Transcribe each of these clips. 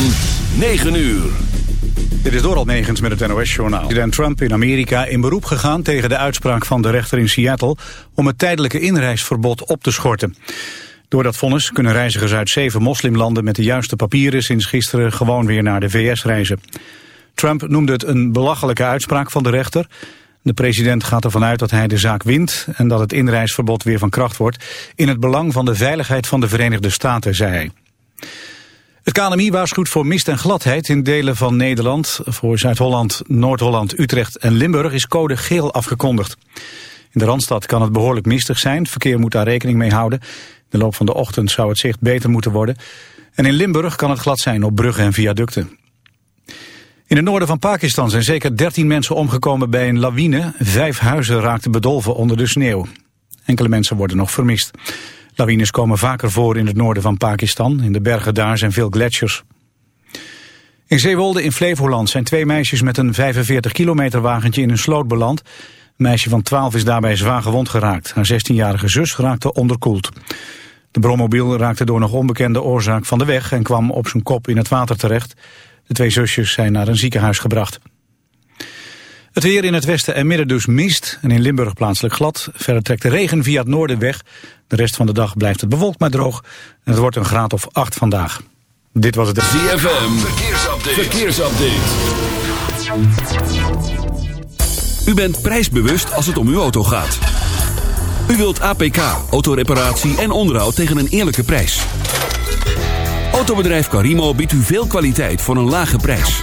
van 9 uur. Dit is Doral Negens met het NOS-journaal. President Trump in Amerika in beroep gegaan tegen de uitspraak van de rechter in Seattle... om het tijdelijke inreisverbod op te schorten. Door dat vonnis kunnen reizigers uit zeven moslimlanden met de juiste papieren... sinds gisteren gewoon weer naar de VS reizen. Trump noemde het een belachelijke uitspraak van de rechter. De president gaat ervan uit dat hij de zaak wint... en dat het inreisverbod weer van kracht wordt... in het belang van de veiligheid van de Verenigde Staten, zei hij. Het KNMI waarschuwt voor mist en gladheid in delen van Nederland. Voor Zuid-Holland, Noord-Holland, Utrecht en Limburg is code geel afgekondigd. In de Randstad kan het behoorlijk mistig zijn. Verkeer moet daar rekening mee houden. In de loop van de ochtend zou het zicht beter moeten worden. En in Limburg kan het glad zijn op bruggen en viaducten. In het noorden van Pakistan zijn zeker 13 mensen omgekomen bij een lawine. Vijf huizen raakten bedolven onder de sneeuw. Enkele mensen worden nog vermist. Lawines komen vaker voor in het noorden van Pakistan. In de bergen daar zijn veel gletsjers. In Zeewolde in Flevoland zijn twee meisjes met een 45 kilometer wagentje in een sloot beland. Een meisje van 12 is daarbij zwaar gewond geraakt. Haar 16-jarige zus raakte onderkoeld. De brommobiel raakte door nog onbekende oorzaak van de weg en kwam op zijn kop in het water terecht. De twee zusjes zijn naar een ziekenhuis gebracht. Het weer in het westen en midden dus mist en in Limburg plaatselijk glad. Verder trekt de regen via het noorden weg. De rest van de dag blijft het bewolkt maar droog. En het wordt een graad of 8 vandaag. Dit was het... ZFM, verkeersupdate. verkeersupdate. U bent prijsbewust als het om uw auto gaat. U wilt APK, autoreparatie en onderhoud tegen een eerlijke prijs. Autobedrijf Carimo biedt u veel kwaliteit voor een lage prijs.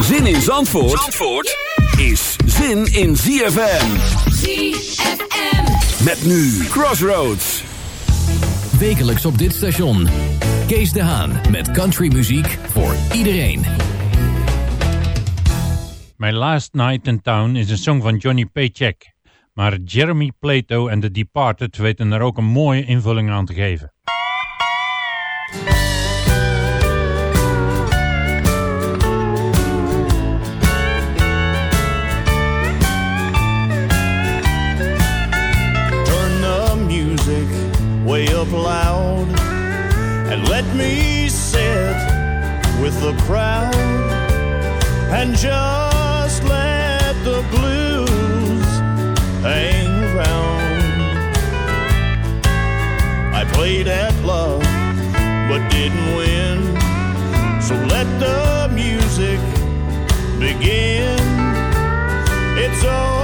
Zin in Zandvoort, Zandvoort is zin in ZFM. ZFM. Met nu Crossroads. Wekelijks op dit station. Kees de Haan met countrymuziek voor iedereen. My Last Night in Town is een song van Johnny Paycheck. Maar Jeremy Plato en The Departed weten er ook een mooie invulling aan te geven. Music way up loud and let me sit with the crowd and just let the blues hang around. I played at love but didn't win, so let the music begin. It's over,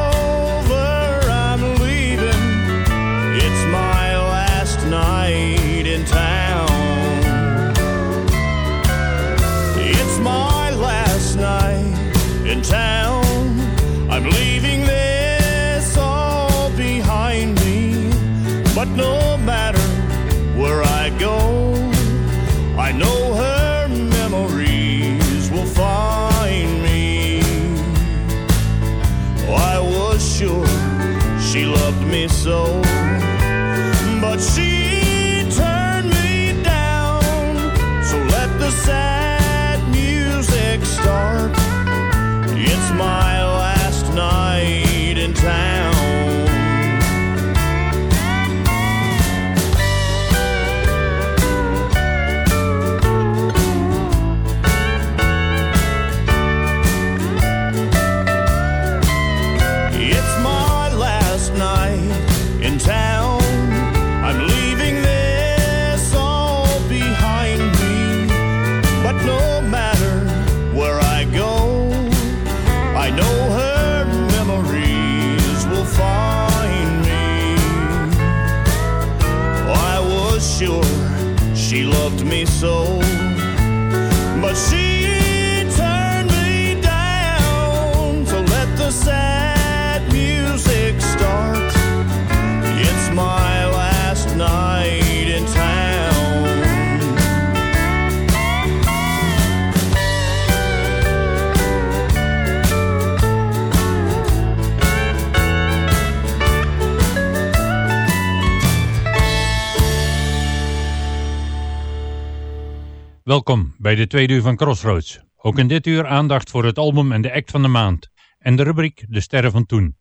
Welkom bij de tweede uur van Crossroads. Ook in dit uur aandacht voor het album en de act van de maand. En de rubriek De Sterren van Toen.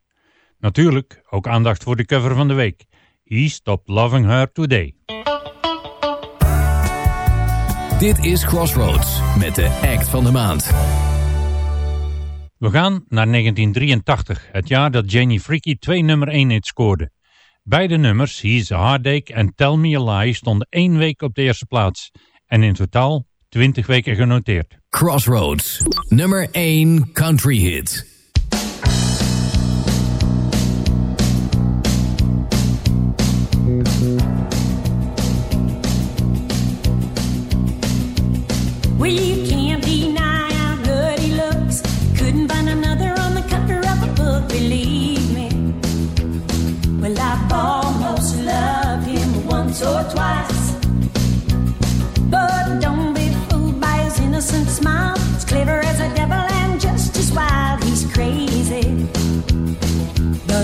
Natuurlijk ook aandacht voor de cover van de week. He Stopped Loving Her Today. Dit is Crossroads met de act van de maand. We gaan naar 1983, het jaar dat Janie Freaky twee nummer 1 hits scoorde. Beide nummers, He's a Heartache en Tell Me a Lie, stonden één week op de eerste plaats en in totaal 20 weken genoteerd. Crossroads, nummer 1 country hit. We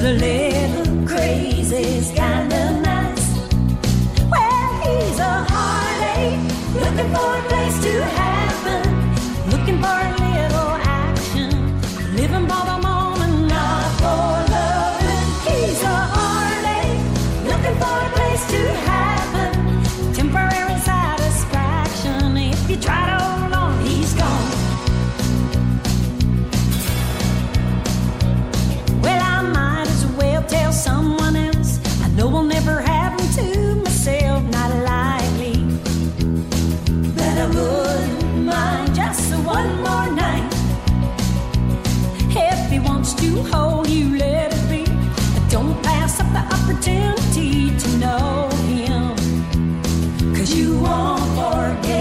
the lake. won't forget.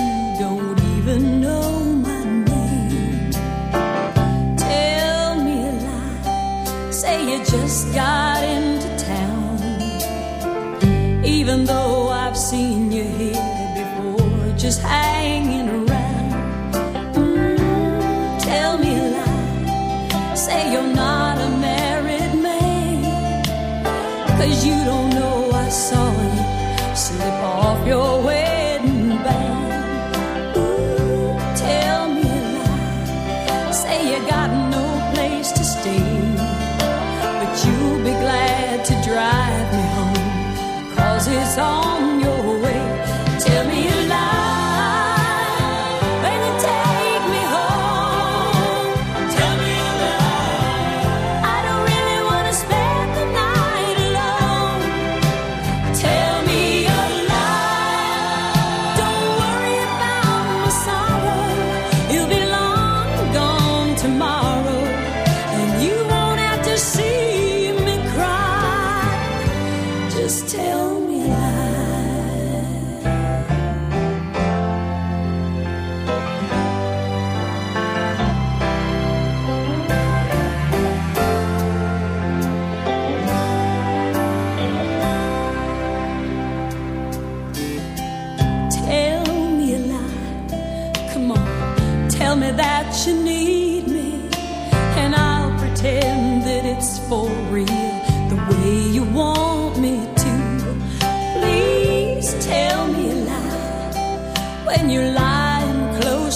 just had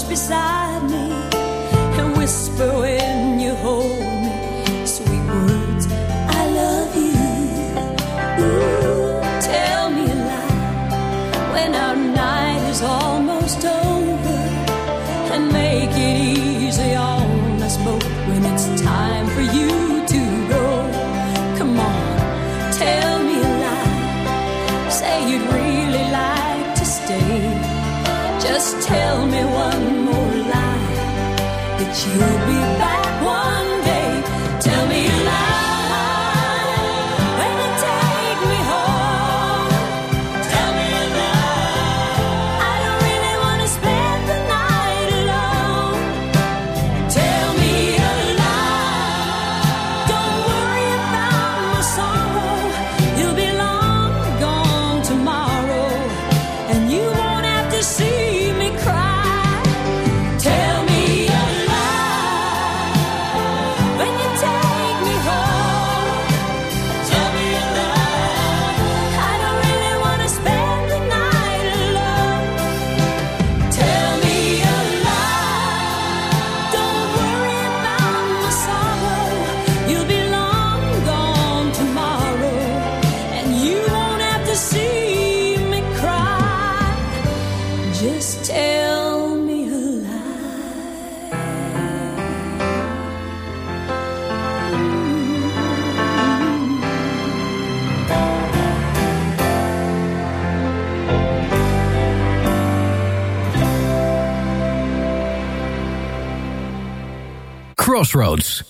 beside me.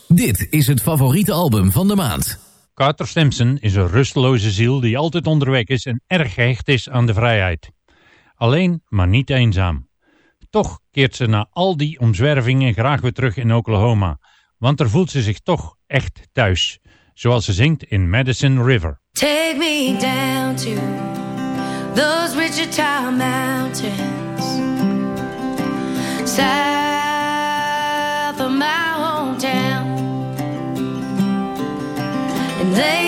Dit is het favoriete album van de maand. Carter Simpson is een rusteloze ziel die altijd onderweg is en erg gehecht is aan de vrijheid. Alleen, maar niet eenzaam. Toch keert ze na al die omzwervingen graag weer terug in Oklahoma, want er voelt ze zich toch echt thuis, zoals ze zingt in Madison River. Take me down to those Wichita mountains South of down. And they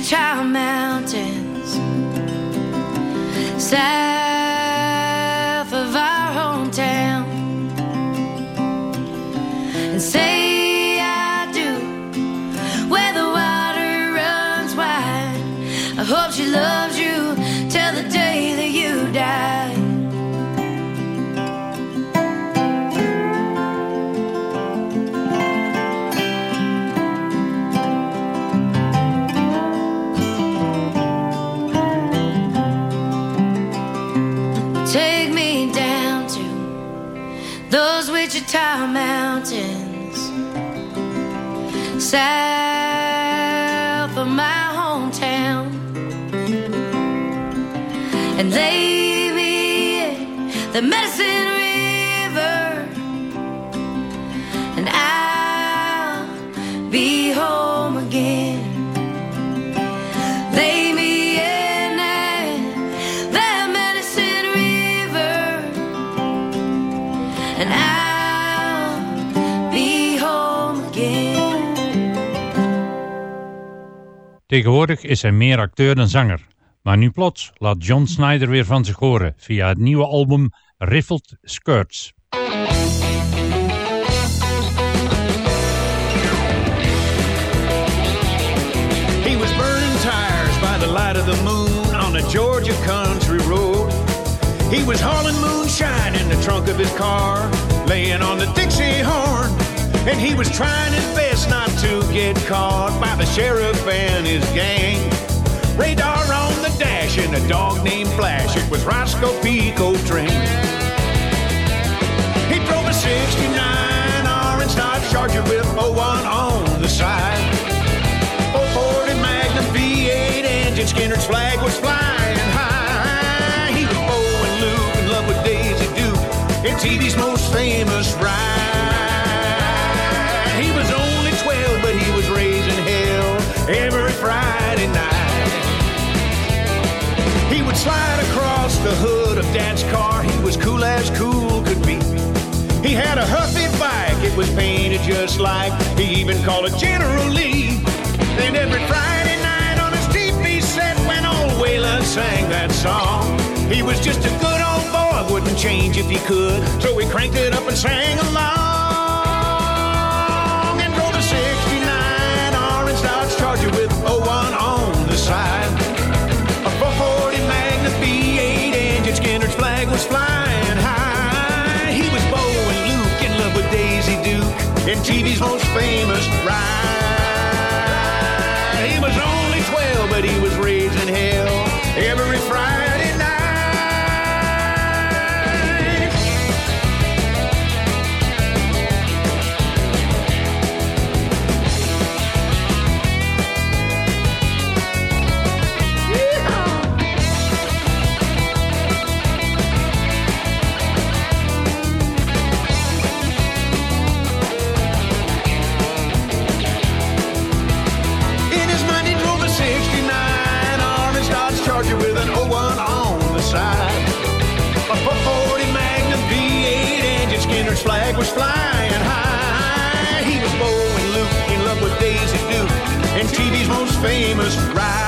Child Mountains. Sad south of my hometown. And me in the medicine Tegenwoordig is hij meer acteur dan zanger. Maar nu plots laat John Snyder weer van zich horen via het nieuwe album Riffled Skirts. He was burning tires by the light of the moon on a Georgia country road. He was hauling moonshine in the trunk of his car, laying on the Dixie horn. And he was trying his best not to get caught by the sheriff and his gang. Radar on the dash and a dog named Flash. It was Roscoe P. Coltrane. He drove a 69 orange Dodge Charger with 01 on the side. 440 Magnum V8 engine, Skinner's flag was flying high. He was Bo and Luke in love with Daisy Duke in TV's most famous ride. The hood of Dad's car. He was cool as cool could be. He had a Huffy bike, it was painted just like he even called it General Lee. And every Friday night on his TV set when old Waylon sang that song, he was just a good old boy, wouldn't change if he could. So we cranked it up and sang along and drove a 69 orange Dodge Charger with 01 on the side. In TV's most famous ride. He was only 12, but he was raising was flying high. He was Bo and Luke in love with Daisy Duke and TV's most famous ride.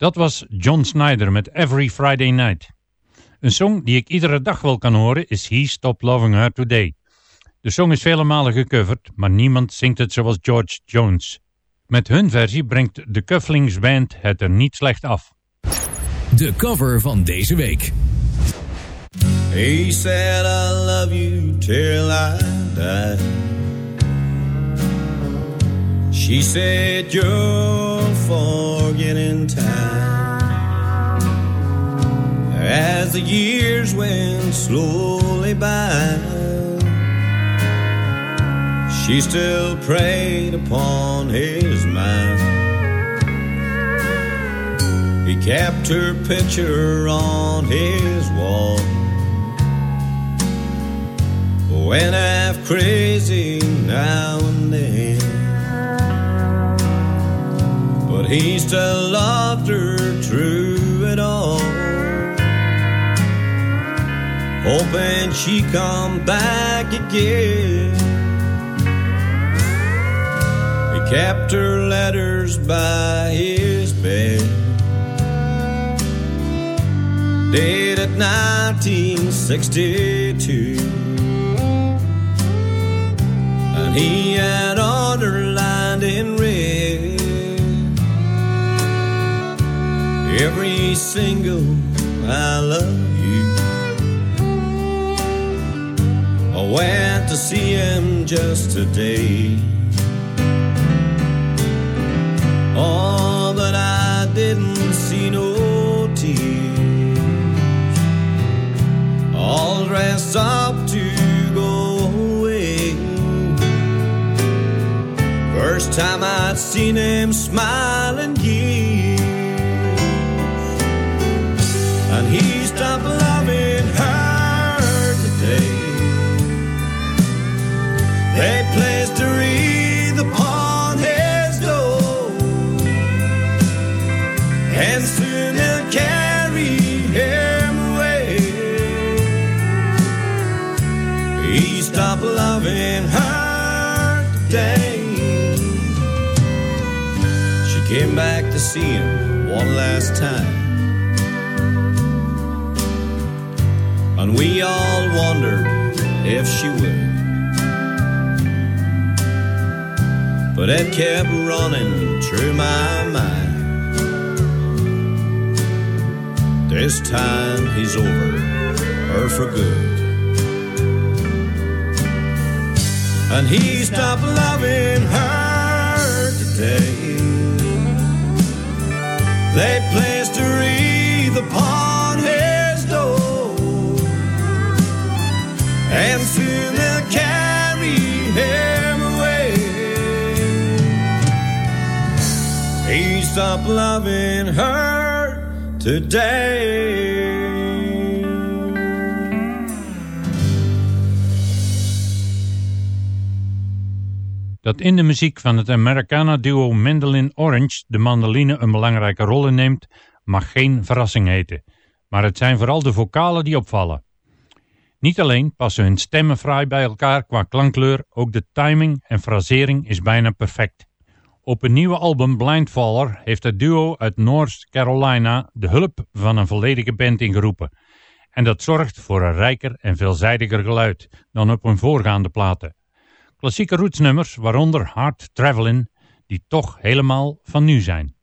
Dat was John Snyder met Every Friday Night. Een song die ik iedere dag wel kan horen is He Stopped Loving Her Today. De song is vele malen gecoverd, maar niemand zingt het zoals George Jones. Met hun versie brengt de Cufflinks Band het er niet slecht af. De cover van deze week. He said, I love you till I die. She said, You'll forget in time. As the years went slowly by, she still preyed upon his mind. He kept her picture on his wall. Went half crazy now he still loved her through it all. Hoping she come back again. He kept her letters by his bed. Dated 1962. And he had underlined every single I love you. I went to see him just today. Oh, but I didn't see no tears. All dressed up to go away. First time I'd seen him smiling see him one last time. And we all wondered if she would. But it kept running through my mind. This time he's over her for good. And he stopped loving her today. They placed a wreath upon his door. And soon they'll carry him away. He stopped loving her today. Dat in de muziek van het Americana-duo Mandolin Orange de mandoline een belangrijke rol inneemt, mag geen verrassing heten. Maar het zijn vooral de vocalen die opvallen. Niet alleen passen hun stemmen fraai bij elkaar qua klankkleur, ook de timing en frasering is bijna perfect. Op een nieuwe album Blindfaller heeft het duo uit North Carolina de hulp van een volledige band ingeroepen. En dat zorgt voor een rijker en veelzijdiger geluid dan op hun voorgaande platen. Klassieke rootsnummers, waaronder Hard Travelin', die toch helemaal van nu zijn.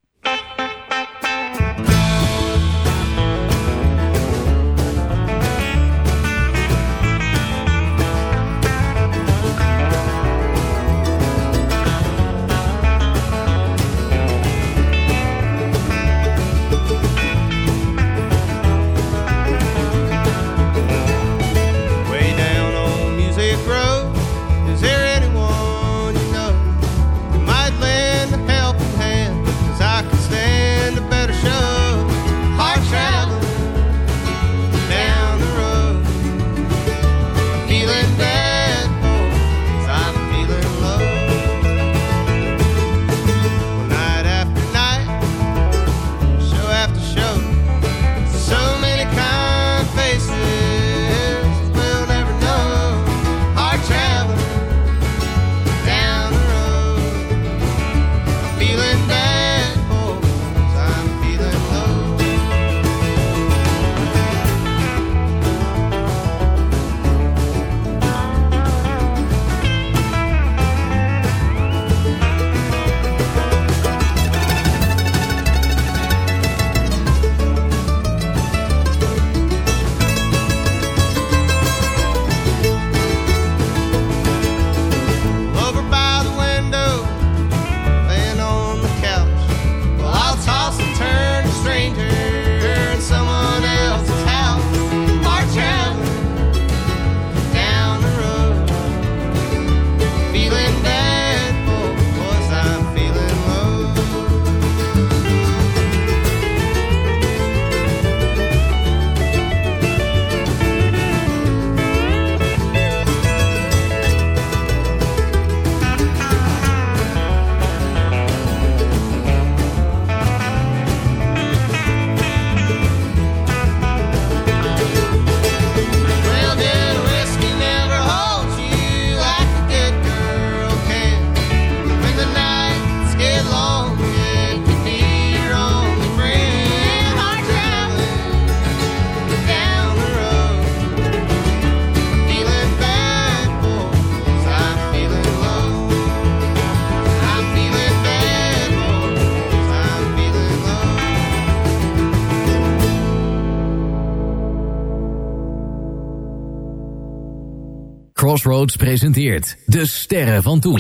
Crossroads presenteert De Sterren van Toen.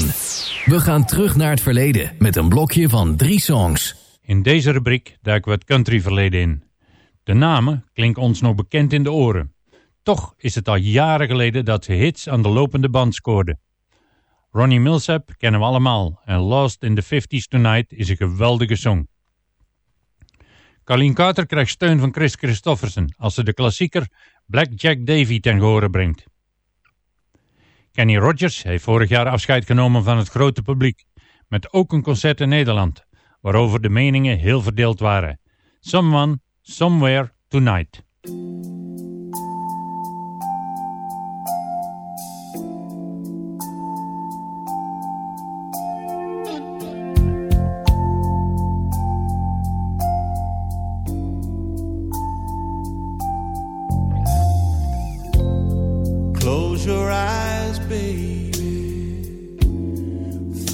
We gaan terug naar het verleden met een blokje van drie songs. In deze rubriek duiken we het country verleden in. De namen klinken ons nog bekend in de oren. Toch is het al jaren geleden dat ze hits aan de lopende band scoorden. Ronnie Millsap kennen we allemaal en Lost in the 50s Tonight is een geweldige song. Colleen Carter krijgt steun van Chris Christofferson als ze de klassieker Black Jack Davy ten gehore brengt. Kenny Rogers heeft vorig jaar afscheid genomen van het grote publiek, met ook een concert in Nederland, waarover de meningen heel verdeeld waren. Someone, Somewhere, Tonight.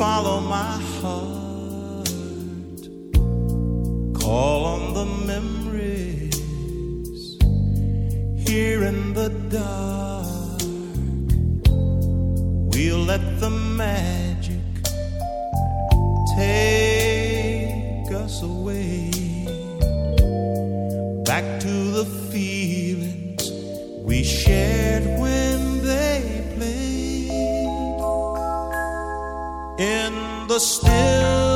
Follow my heart. Call on the memories here in the dark. We'll let the magic take us away still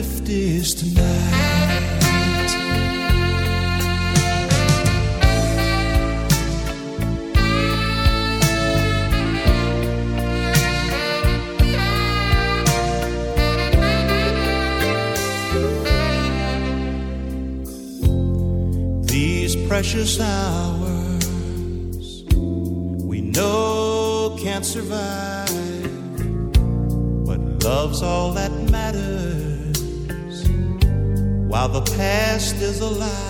in is tonight. These precious hours while the past is alive.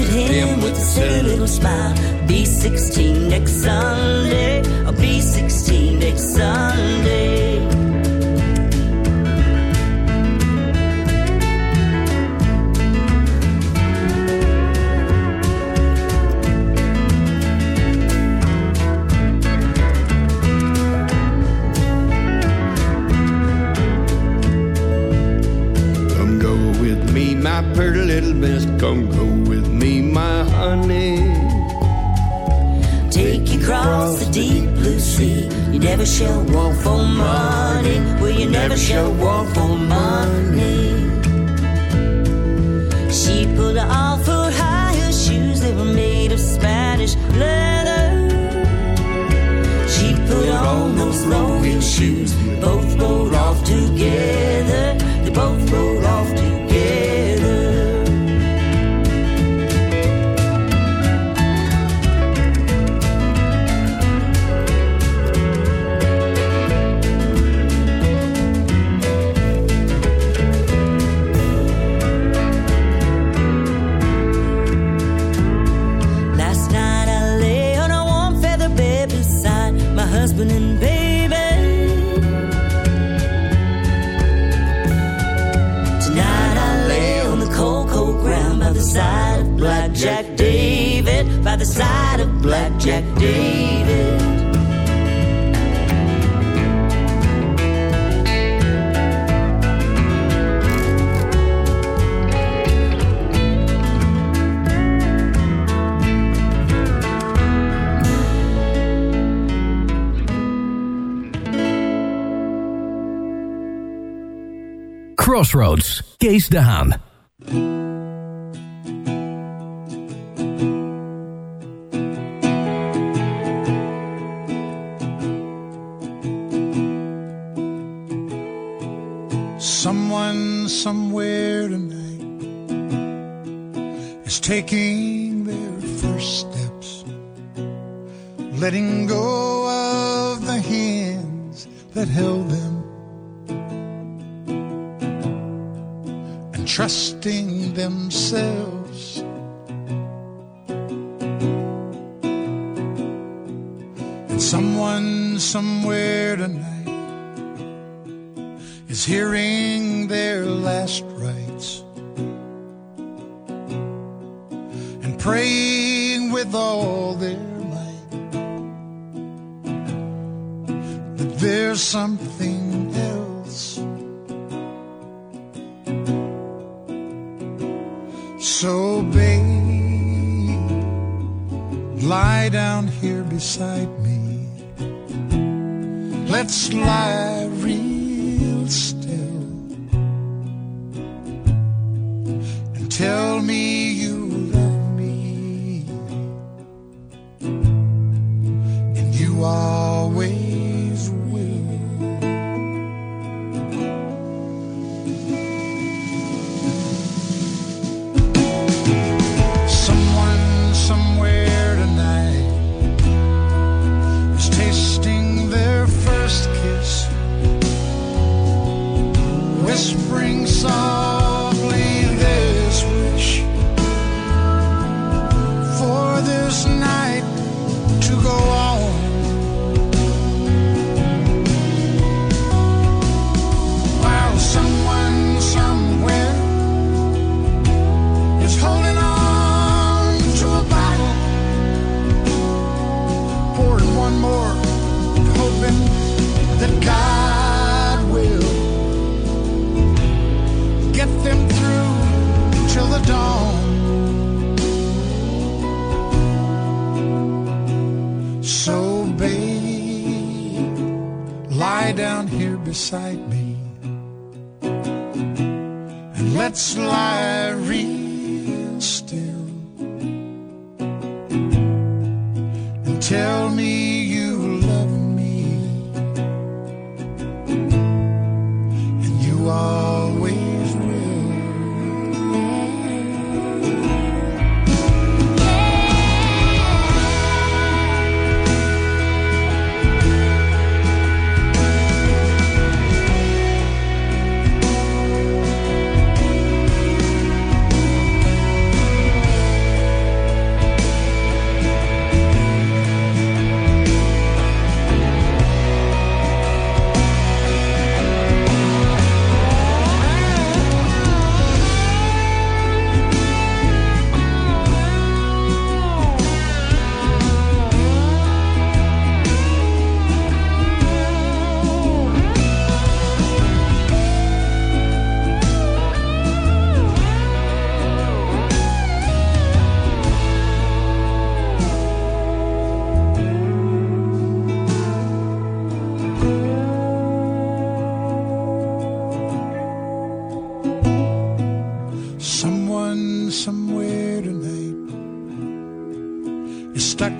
at him with a silly little smile. Be 16 next Sunday. I'll be 16 next Sunday. Come go show up for money? Will you never show up for money? She put her awful high her shoes, they were made of Spanish leather. She put on those low heel shoes out of Blackjack David. Crossroads, Kees de Haan.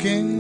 King.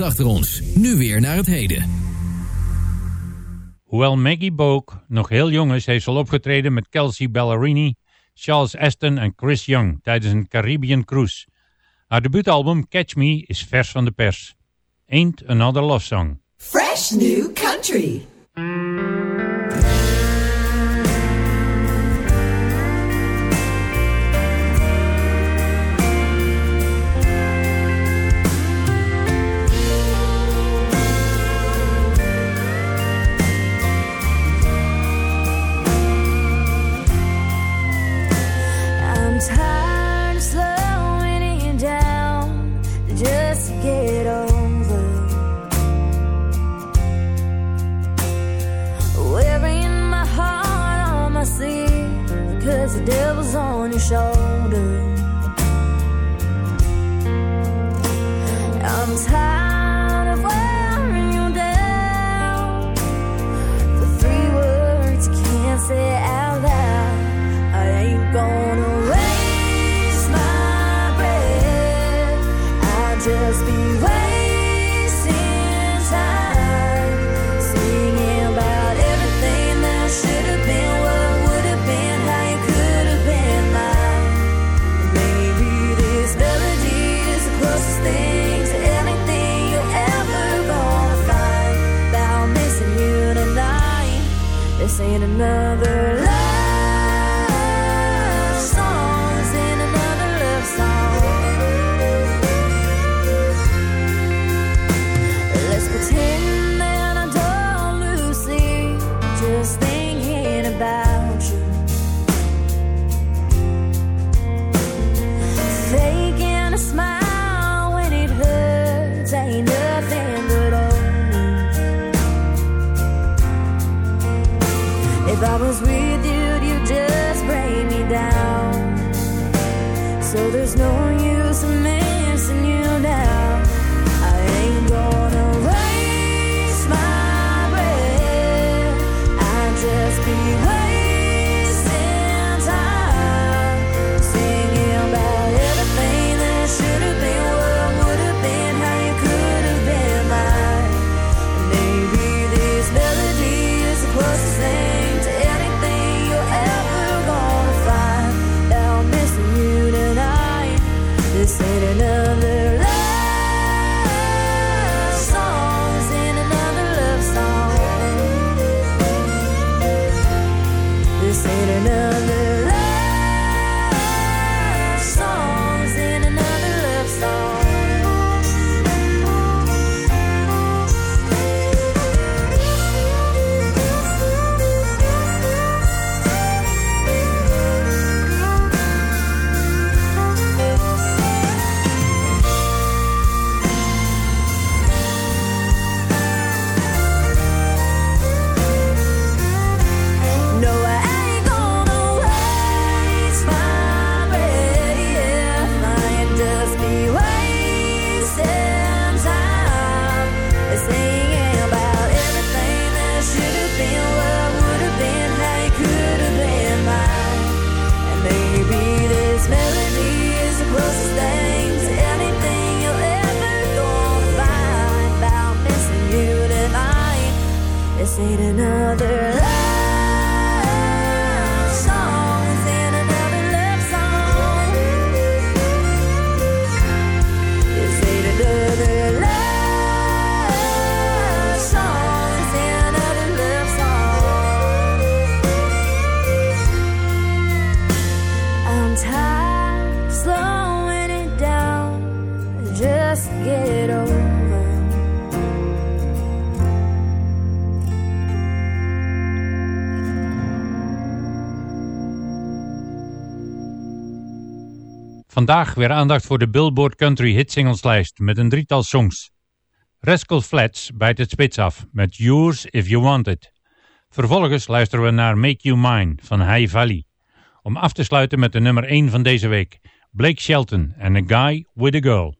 achter ons. Nu weer naar het heden. Hoewel Maggie Boak nog heel jong is, heeft ze al opgetreden met Kelsey Ballerini, Charles Aston en Chris Young tijdens een Caribbean cruise. Haar debuutalbum Catch Me is vers van de pers. Ain't Another Love Song. Fresh New Country. Vandaag weer aandacht voor de Billboard Country Hit Singleslijst met een drietal songs. Rascal Flats bijt het spits af met Yours If You Want It. Vervolgens luisteren we naar Make You Mine van High Valley. Om af te sluiten met de nummer 1 van deze week. Blake Shelton en A Guy With A Girl.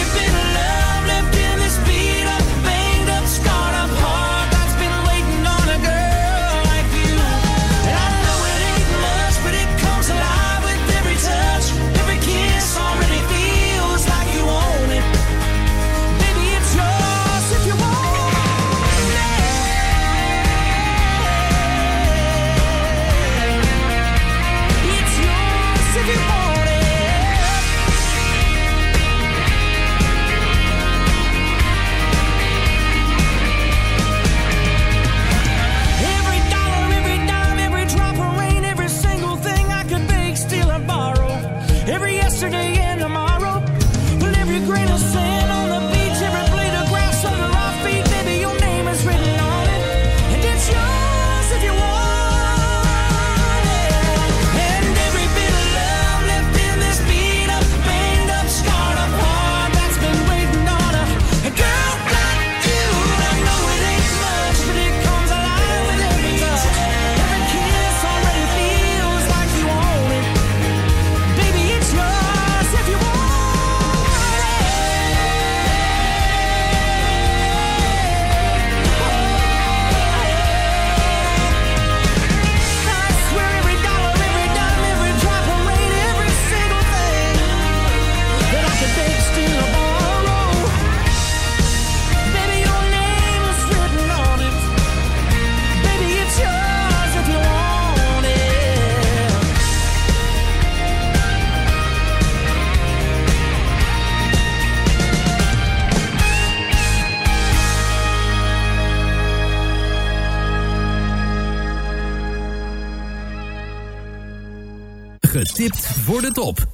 Getipt voor de top.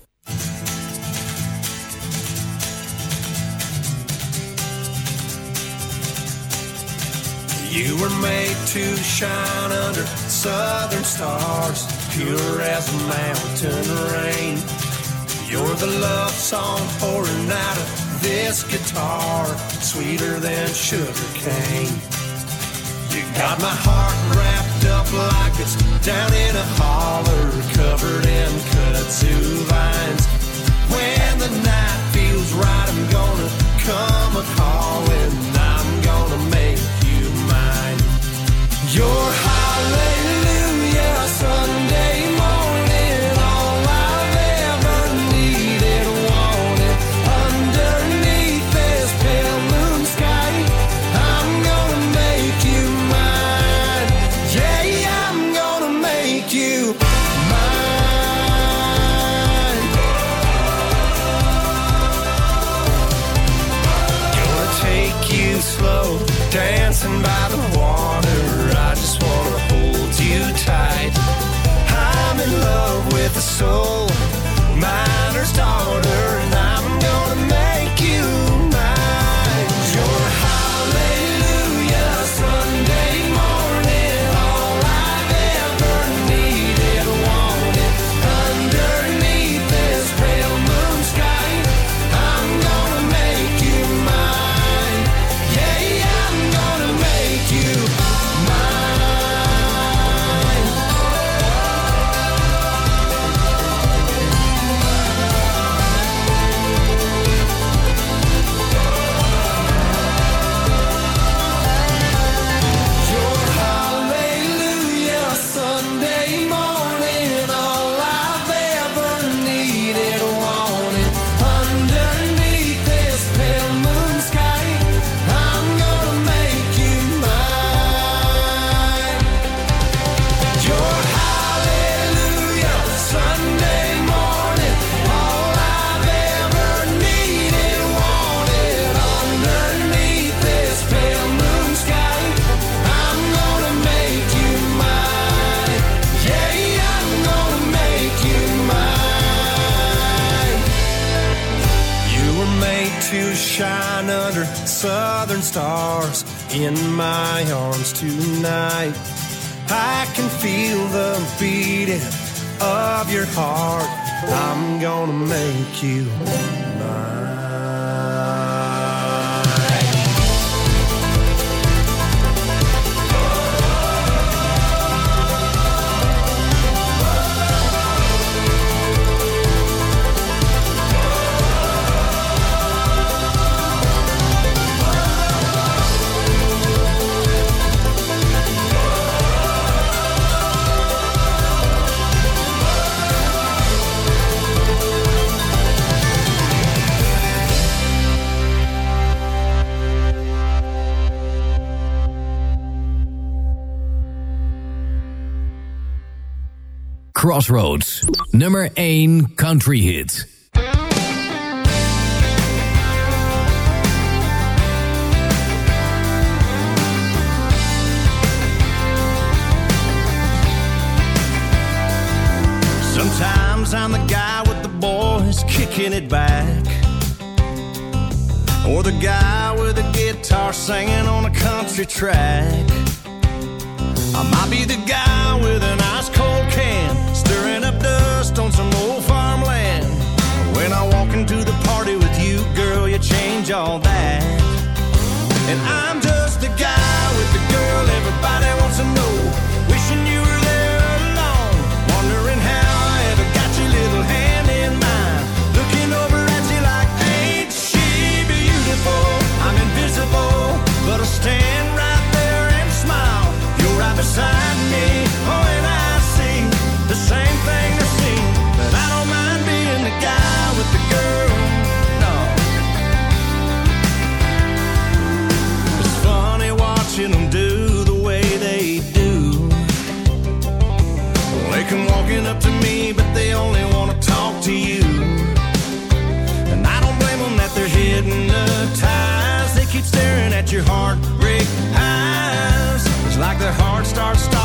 You were made to shine under southern stars, pure as mountain rain. You're the love song pouring out of this guitar, sweeter than sugar cane. Got my heart wrapped up like it's down in a holler, covered in kudzu vines. When the night feels right, I'm gonna come a calling. I'm gonna make you mine. Your hallelujah Sunday so Crossroads. Nummer 1 country hit. Sometimes I'm the guy with the boys kicking it back. Or the guy with a guitar singing on a country track. I might be the guy with an ice cold stirring up dust on some old farmland. When I walk into the party with you, girl, you change all that. And I'm their heart starts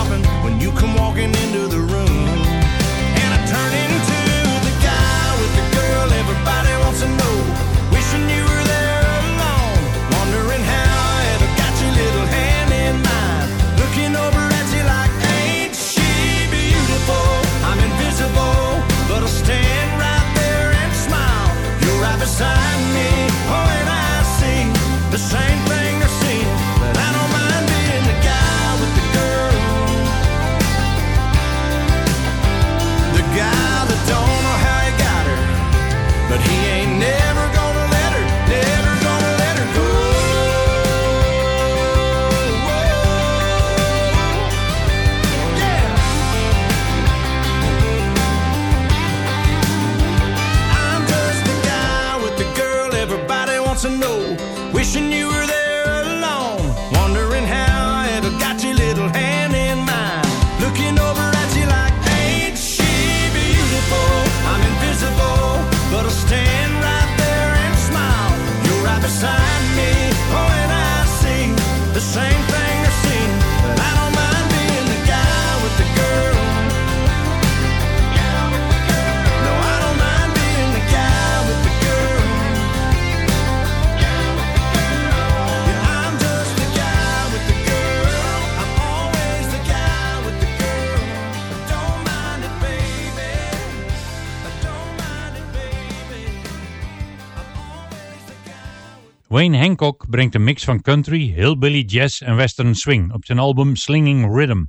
brengt een mix van country, hillbilly, jazz en western swing op zijn album Slinging Rhythm.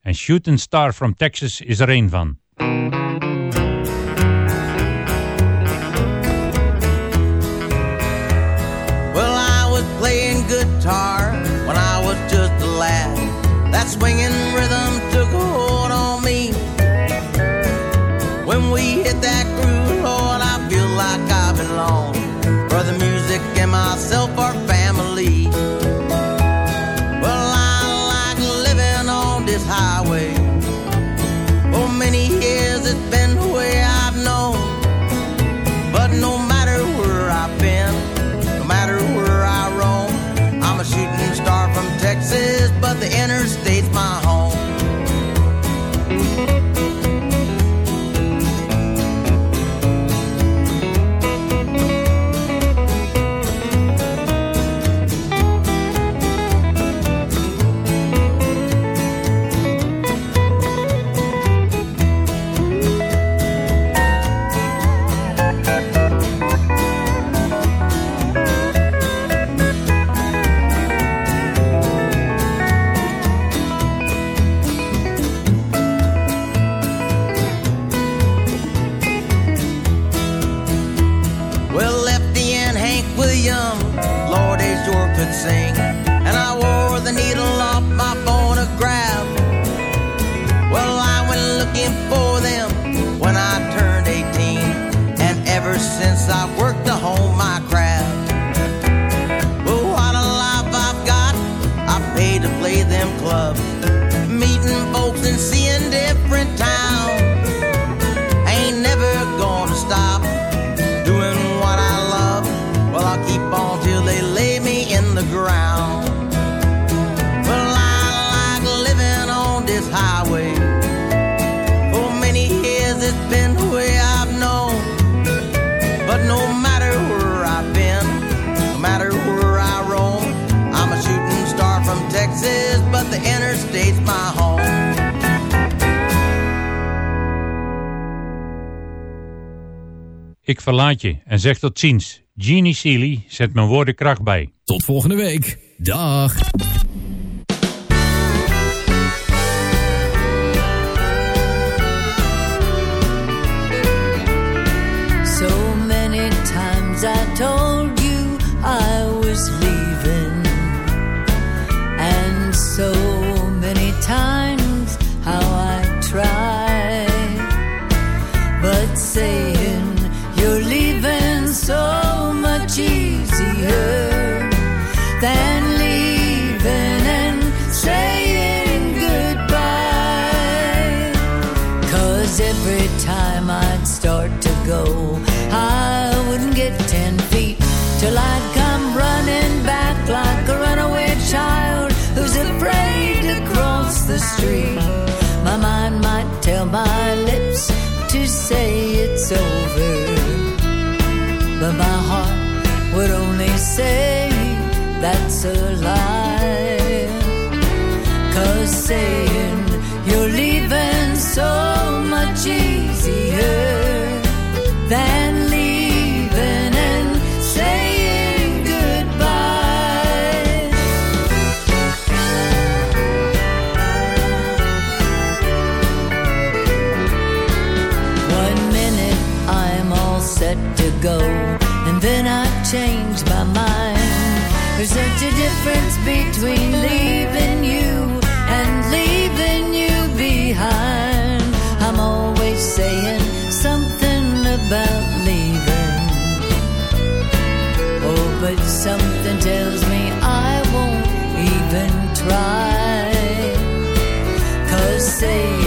En Shooting Star from Texas is er een van. Well, I was playing guitar when I was just a lad. That swinging En zeg tot ziens. Genie Seely zet mijn woorden kracht bij. Tot volgende week. Dag. Say that's a lie. Cause saying something tells me I won't even try. Cause saying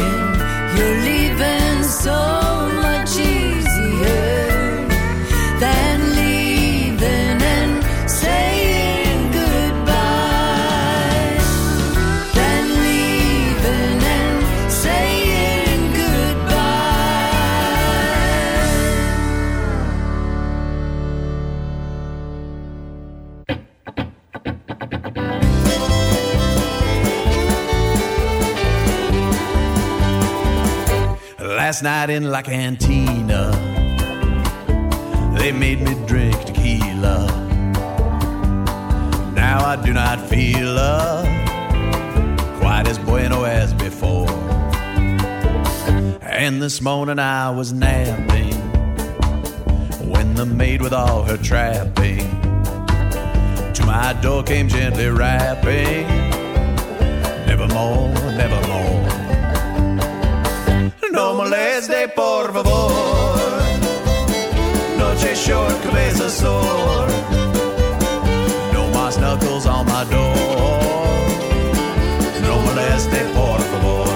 Night in La Cantina, they made me drink tequila. Now I do not feel uh, quite as bueno as before. And this morning I was napping when the maid with all her trapping to my door came gently rapping. Nevermore, nevermore. No moleste, por favor. Noche short, cabeza sore. No más knuckles on my door. No moleste, por favor.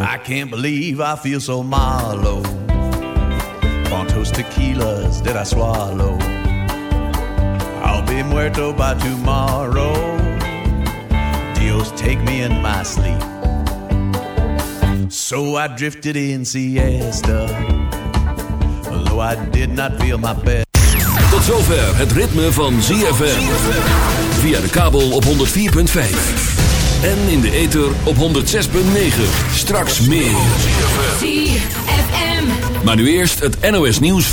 I can't believe I feel so mallow. Quantos tequilas did I swallow? Be muerto by tomorrow. Dios, take me in my sleep. So I drifted in siesta, although I did not feel my best. Tot zover het ritme van ZFM. Via de kabel op 104.5. En in de ether op 106.9. Straks meer. ZFM. Maar nu eerst het NOS nieuws.